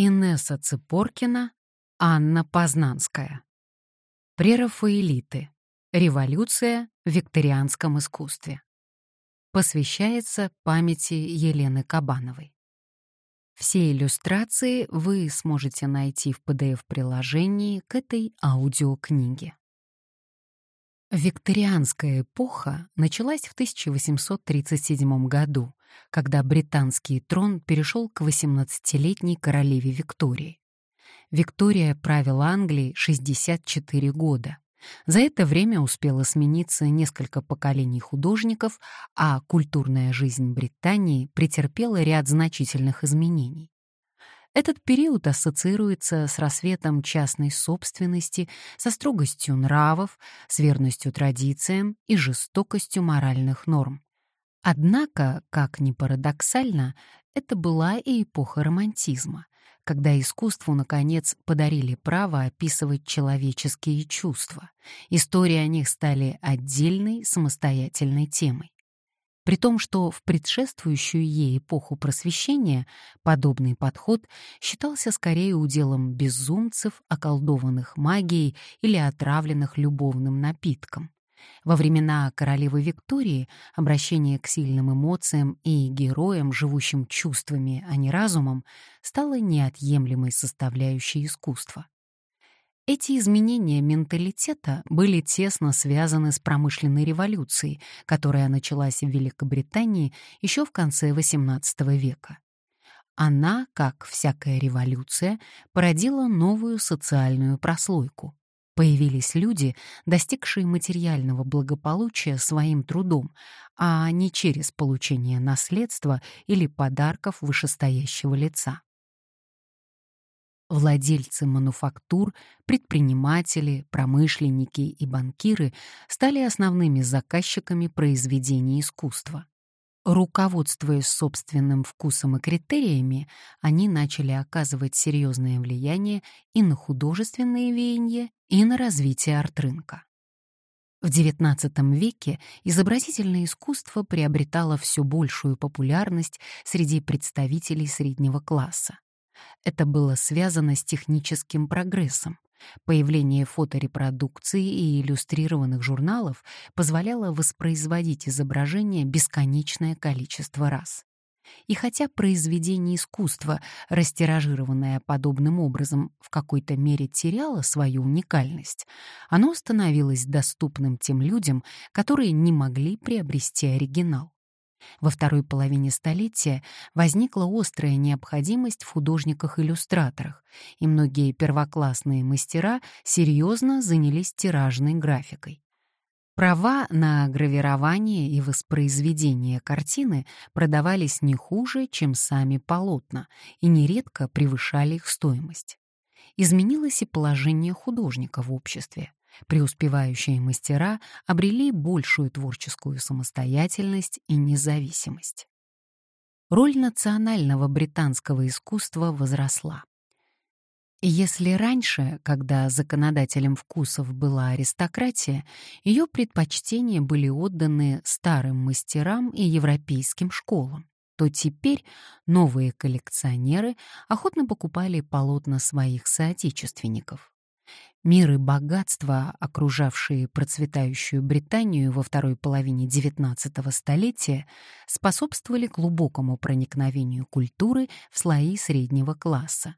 Инесса Цыпоркина, Анна Познанская. Прерафаэлиты. Революция в викторианском искусстве. Посвящается памяти Елены Кабановой. Все иллюстрации вы сможете найти в PDF-приложении к этой аудиокниге. Викторианская эпоха началась в 1837 году, когда британский трон перешел к 18-летней королеве Виктории. Виктория правила Англией 64 года. За это время успело смениться несколько поколений художников, а культурная жизнь Британии претерпела ряд значительных изменений. Этот период ассоциируется с рассветом частной собственности, со строгостью нравов, с верностью традициям и жестокостью моральных норм. Однако, как ни парадоксально, это была и эпоха романтизма, когда искусству, наконец, подарили право описывать человеческие чувства. Истории о них стали отдельной самостоятельной темой. При том, что в предшествующую ей эпоху просвещения подобный подход считался скорее уделом безумцев, околдованных магией или отравленных любовным напитком. Во времена королевы Виктории обращение к сильным эмоциям и героям, живущим чувствами, а не разумом, стало неотъемлемой составляющей искусства. Эти изменения менталитета были тесно связаны с промышленной революцией, которая началась в Великобритании еще в конце XVIII века. Она, как всякая революция, породила новую социальную прослойку. Появились люди, достигшие материального благополучия своим трудом, а не через получение наследства или подарков вышестоящего лица. Владельцы мануфактур, предприниматели, промышленники и банкиры стали основными заказчиками произведений искусства. Руководствуясь собственным вкусом и критериями, они начали оказывать серьезное влияние и на художественные веяния, и на развитие арт-рынка. В XIX веке изобразительное искусство приобретало все большую популярность среди представителей среднего класса. Это было связано с техническим прогрессом. Появление фоторепродукций и иллюстрированных журналов позволяло воспроизводить изображения бесконечное количество раз. И хотя произведение искусства, растиражированное подобным образом, в какой-то мере теряло свою уникальность, оно становилось доступным тем людям, которые не могли приобрести оригинал. Во второй половине столетия возникла острая необходимость в художниках-иллюстраторах, и многие первоклассные мастера серьезно занялись тиражной графикой. Права на гравирование и воспроизведение картины продавались не хуже, чем сами полотна, и нередко превышали их стоимость. Изменилось и положение художника в обществе. Преуспевающие мастера обрели большую творческую самостоятельность и независимость. Роль национального британского искусства возросла. Если раньше, когда законодателем вкусов была аристократия, ее предпочтения были отданы старым мастерам и европейским школам, то теперь новые коллекционеры охотно покупали полотна своих соотечественников. Мир и богатства, окружавшие процветающую Британию во второй половине XIX столетия, способствовали глубокому проникновению культуры в слои среднего класса.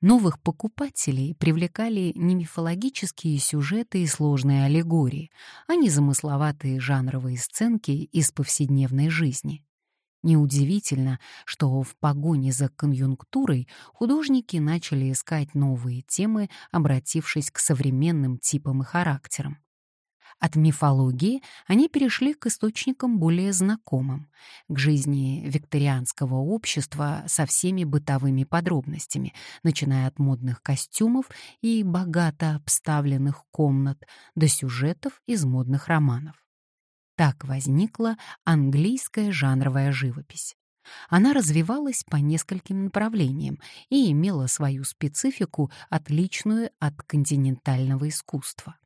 Новых покупателей привлекали не мифологические сюжеты и сложные аллегории, а не замысловатые жанровые сценки из повседневной жизни. Неудивительно, что в погоне за конъюнктурой художники начали искать новые темы, обратившись к современным типам и характерам. От мифологии они перешли к источникам более знакомым, к жизни викторианского общества со всеми бытовыми подробностями, начиная от модных костюмов и богато обставленных комнат до сюжетов из модных романов. Так возникла английская жанровая живопись. Она развивалась по нескольким направлениям и имела свою специфику, отличную от континентального искусства.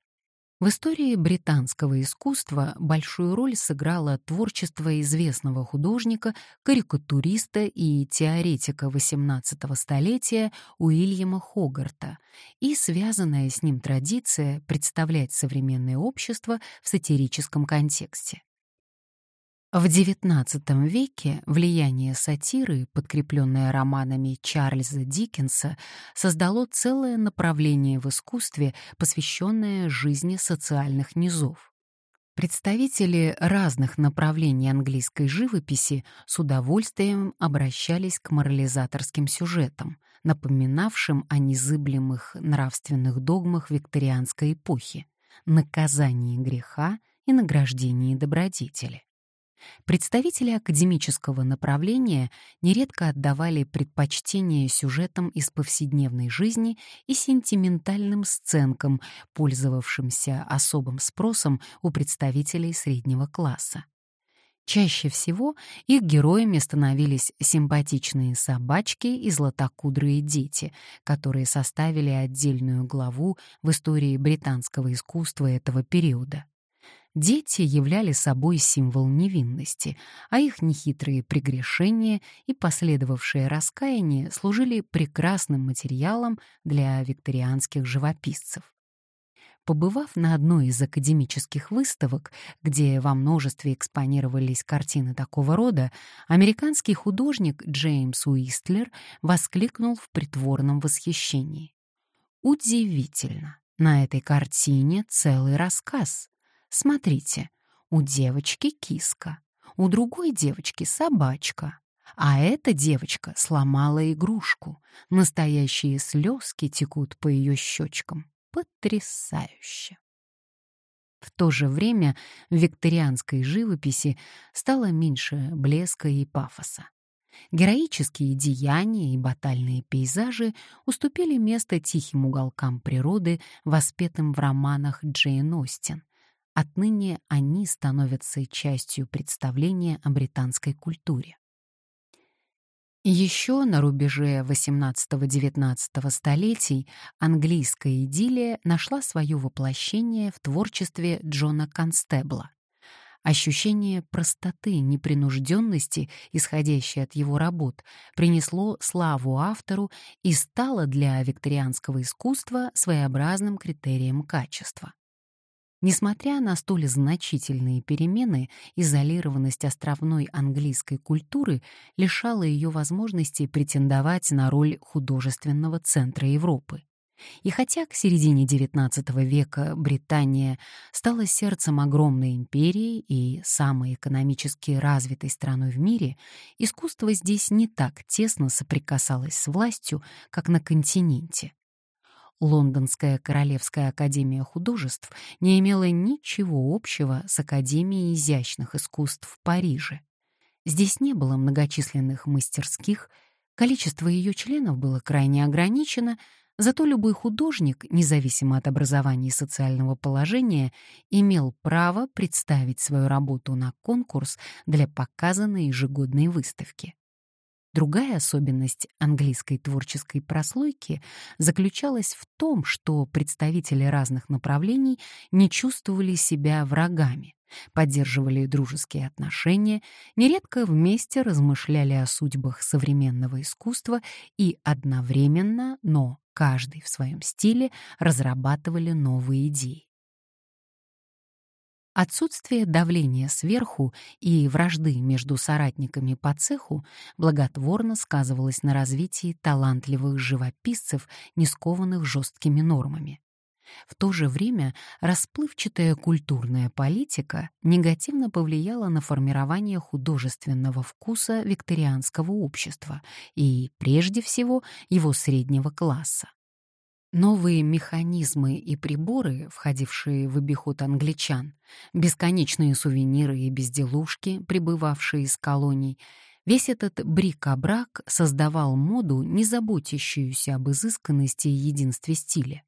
В истории британского искусства большую роль сыграло творчество известного художника, карикатуриста и теоретика XVIII столетия Уильяма Хогарта и связанная с ним традиция представлять современное общество в сатирическом контексте. В XIX веке влияние сатиры, подкрепленное романами Чарльза Диккенса, создало целое направление в искусстве, посвященное жизни социальных низов. Представители разных направлений английской живописи с удовольствием обращались к морализаторским сюжетам, напоминавшим о незыблемых нравственных догмах викторианской эпохи, наказании греха и награждении добродетели. Представители академического направления нередко отдавали предпочтение сюжетам из повседневной жизни и сентиментальным сценкам, пользовавшимся особым спросом у представителей среднего класса. Чаще всего их героями становились симпатичные собачки и златокудрые дети, которые составили отдельную главу в истории британского искусства этого периода. Дети являли собой символ невинности, а их нехитрые прегрешения и последовавшее раскаяние служили прекрасным материалом для викторианских живописцев. Побывав на одной из академических выставок, где во множестве экспонировались картины такого рода, американский художник Джеймс Уистлер воскликнул в притворном восхищении. «Удивительно! На этой картине целый рассказ. Смотрите, у девочки киска, у другой девочки собачка, а эта девочка сломала игрушку. Настоящие слезки текут по ее щечкам. Потрясающе! В то же время в викторианской живописи стало меньше блеска и пафоса. Героические деяния и батальные пейзажи уступили место тихим уголкам природы, воспетым в романах Джейн Остин, Отныне они становятся частью представления о британской культуре. Еще на рубеже XVIII-XIX столетий английская идиллия нашла свое воплощение в творчестве Джона Констебла. Ощущение простоты, непринужденности, исходящее от его работ, принесло славу автору и стало для викторианского искусства своеобразным критерием качества. Несмотря на столь значительные перемены, изолированность островной английской культуры лишала ее возможности претендовать на роль художественного центра Европы. И хотя к середине XIX века Британия стала сердцем огромной империи и самой экономически развитой страной в мире, искусство здесь не так тесно соприкасалось с властью, как на континенте. Лондонская Королевская академия художеств не имела ничего общего с Академией изящных искусств в Париже. Здесь не было многочисленных мастерских, количество ее членов было крайне ограничено, зато любой художник, независимо от образования и социального положения, имел право представить свою работу на конкурс для показа на ежегодной выставке. Другая особенность английской творческой прослойки заключалась в том, что представители разных направлений не чувствовали себя врагами, поддерживали дружеские отношения, нередко вместе размышляли о судьбах современного искусства и одновременно, но каждый в своем стиле, разрабатывали новые идеи. Отсутствие давления сверху и вражды между соратниками по цеху благотворно сказывалось на развитии талантливых живописцев, не скованных жесткими нормами. В то же время расплывчатая культурная политика негативно повлияла на формирование художественного вкуса викторианского общества и, прежде всего, его среднего класса. Новые механизмы и приборы, входившие в обиход англичан, бесконечные сувениры и безделушки, прибывавшие из колоний, весь этот брик-а-брак создавал моду, не заботящуюся об изысканности и единстве стиля.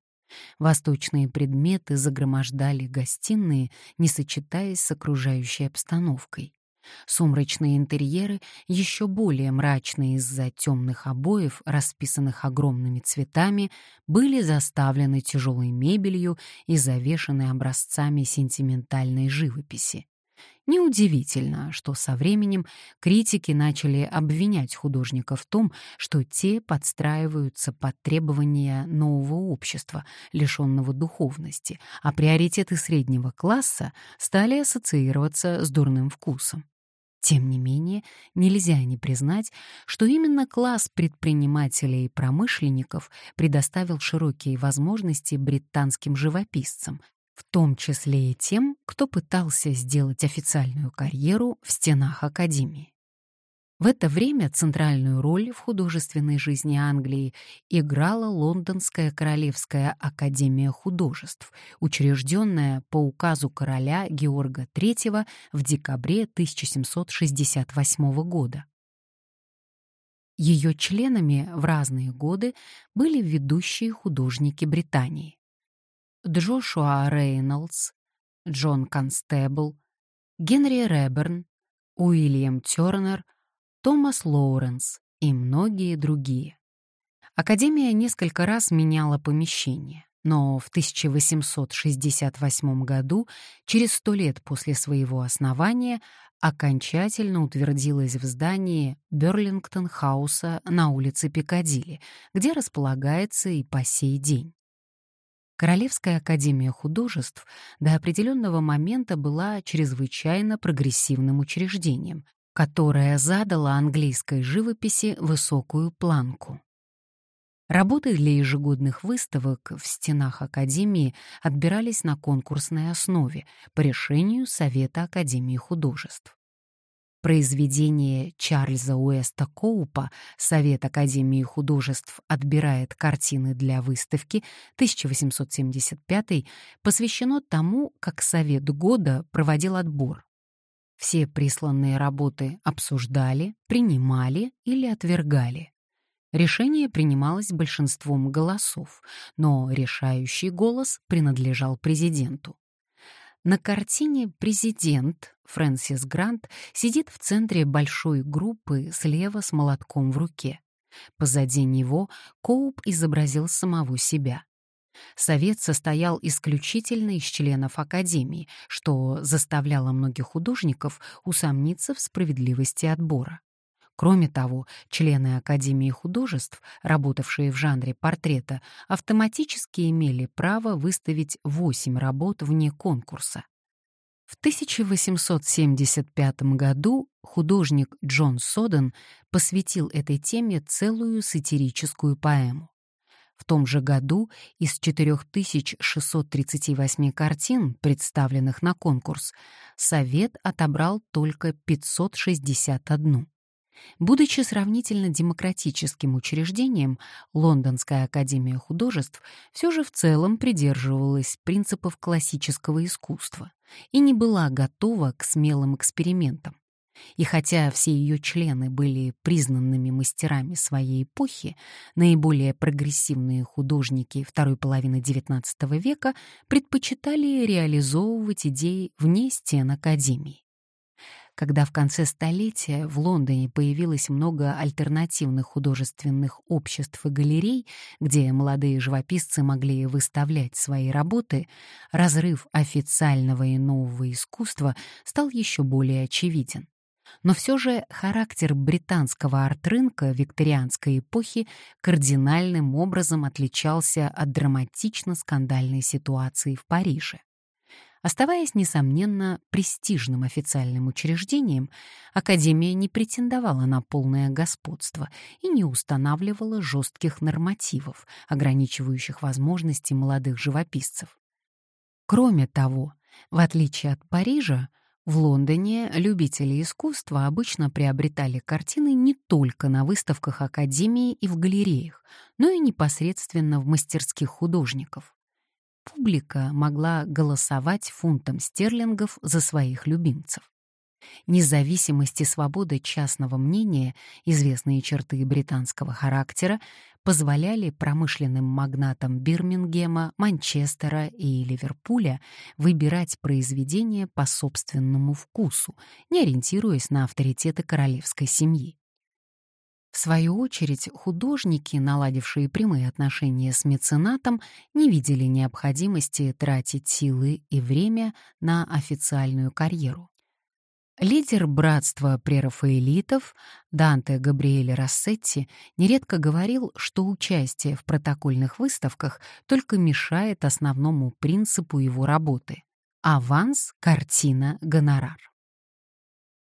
Восточные предметы загромождали гостиные, не сочетаясь с окружающей обстановкой. Сумрачные интерьеры, еще более мрачные из-за темных обоев, расписанных огромными цветами, были заставлены тяжелой мебелью и завешаны образцами сентиментальной живописи. Неудивительно, что со временем критики начали обвинять художников в том, что те подстраиваются под требования нового общества, лишенного духовности, а приоритеты среднего класса стали ассоциироваться с дурным вкусом. Тем не менее, нельзя не признать, что именно класс предпринимателей и промышленников предоставил широкие возможности британским живописцам, в том числе и тем, кто пытался сделать официальную карьеру в стенах Академии. В это время центральную роль в художественной жизни Англии играла Лондонская Королевская Академия художеств, учрежденная по указу короля Георга III в декабре 1768 года. Ее членами в разные годы были ведущие художники Британии. Джошуа Рейнольдс, Джон Констебл, Генри Реберн, Уильям Тернер, Томас Лоуренс и многие другие. Академия несколько раз меняла помещение, но в 1868 году, через сто лет после своего основания, окончательно утвердилась в здании Берлингтон-хауса на улице Пикадилли, где располагается и по сей день. Королевская академия художеств до определенного момента была чрезвычайно прогрессивным учреждением, которая задала английской живописи высокую планку. Работы для ежегодных выставок в стенах Академии отбирались на конкурсной основе по решению Совета Академии художеств. Произведение Чарльза Уэста Коупа «Совет Академии художеств отбирает картины для выставки» 1875 посвящено тому, как Совет года проводил отбор. Все присланные работы обсуждали, принимали или отвергали. Решение принималось большинством голосов, но решающий голос принадлежал президенту. На картине президент Фрэнсис Грант сидит в центре большой группы слева с молотком в руке. Позади него Коуп изобразил самого себя. Совет состоял исключительно из членов Академии, что заставляло многих художников усомниться в справедливости отбора. Кроме того, члены Академии художеств, работавшие в жанре портрета, автоматически имели право выставить восемь работ вне конкурса. В 1875 году художник Джон Соден посвятил этой теме целую сатирическую поэму. В том же году из 4638 картин, представленных на конкурс, Совет отобрал только 561. Будучи сравнительно демократическим учреждением, Лондонская академия художеств все же в целом придерживалась принципов классического искусства и не была готова к смелым экспериментам. И хотя все ее члены были признанными мастерами своей эпохи, наиболее прогрессивные художники второй половины XIX века предпочитали реализовывать идеи вне стен Академии. Когда в конце столетия в Лондоне появилось много альтернативных художественных обществ и галерей, где молодые живописцы могли выставлять свои работы, разрыв официального и нового искусства стал еще более очевиден. Но все же характер британского арт-рынка викторианской эпохи кардинальным образом отличался от драматично-скандальной ситуации в Париже. Оставаясь, несомненно, престижным официальным учреждением, Академия не претендовала на полное господство и не устанавливала жестких нормативов, ограничивающих возможности молодых живописцев. Кроме того, в отличие от Парижа, в Лондоне любители искусства обычно приобретали картины не только на выставках Академии и в галереях, но и непосредственно в мастерских художников. Публика могла голосовать фунтом стерлингов за своих любимцев. Независимость и свобода частного мнения, известные черты британского характера, позволяли промышленным магнатам Бирмингема, Манчестера и Ливерпуля выбирать произведения по собственному вкусу, не ориентируясь на авторитеты королевской семьи. В свою очередь, художники, наладившие прямые отношения с меценатом, не видели необходимости тратить силы и время на официальную карьеру. Лидер братства прерафаэлитов Данте Габриэле Рассетти нередко говорил, что участие в протокольных выставках только мешает основному принципу его работы — аванс, картина, гонорар.